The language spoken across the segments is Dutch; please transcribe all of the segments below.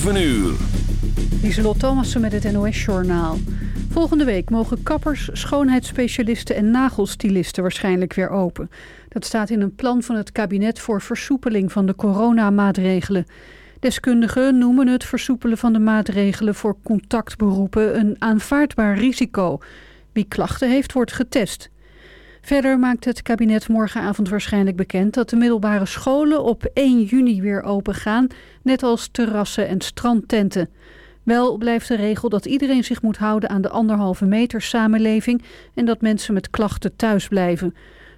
7 uur. Lieselot met het NOS-journaal. Volgende week mogen kappers, schoonheidsspecialisten en nagelstilisten waarschijnlijk weer open. Dat staat in een plan van het kabinet voor versoepeling van de coronamaatregelen. Deskundigen noemen het versoepelen van de maatregelen voor contactberoepen een aanvaardbaar risico. Wie klachten heeft, wordt getest. Verder maakt het kabinet morgenavond waarschijnlijk bekend dat de middelbare scholen op 1 juni weer open gaan, net als terrassen en strandtenten. Wel blijft de regel dat iedereen zich moet houden aan de anderhalve meter samenleving en dat mensen met klachten thuis blijven.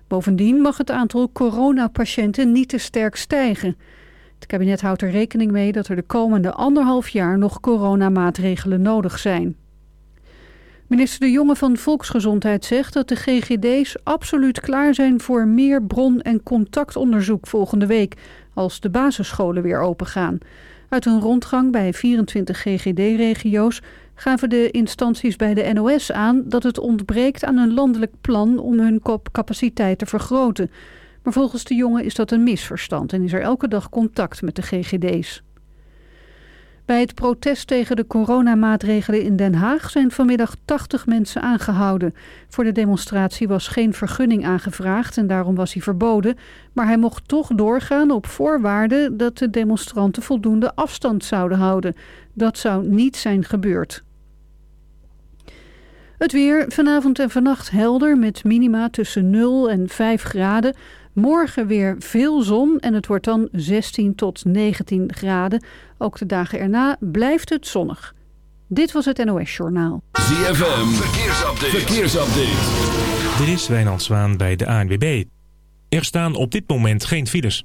Bovendien mag het aantal coronapatiënten niet te sterk stijgen. Het kabinet houdt er rekening mee dat er de komende anderhalf jaar nog coronamaatregelen nodig zijn. Minister De Jonge van Volksgezondheid zegt dat de GGD's absoluut klaar zijn voor meer bron- en contactonderzoek volgende week, als de basisscholen weer opengaan. Uit een rondgang bij 24 GGD-regio's gaven de instanties bij de NOS aan dat het ontbreekt aan een landelijk plan om hun capaciteit te vergroten. Maar volgens de jongen is dat een misverstand en is er elke dag contact met de GGD's. Bij het protest tegen de coronamaatregelen in Den Haag zijn vanmiddag 80 mensen aangehouden. Voor de demonstratie was geen vergunning aangevraagd en daarom was hij verboden. Maar hij mocht toch doorgaan op voorwaarde dat de demonstranten voldoende afstand zouden houden. Dat zou niet zijn gebeurd. Het weer vanavond en vannacht helder met minima tussen 0 en 5 graden. Morgen weer veel zon en het wordt dan 16 tot 19 graden. Ook de dagen erna blijft het zonnig. Dit was het NOS Journaal. ZFM, verkeersupdate. verkeersupdate. Er is Wijnand Zwaan bij de ANWB. Er staan op dit moment geen files.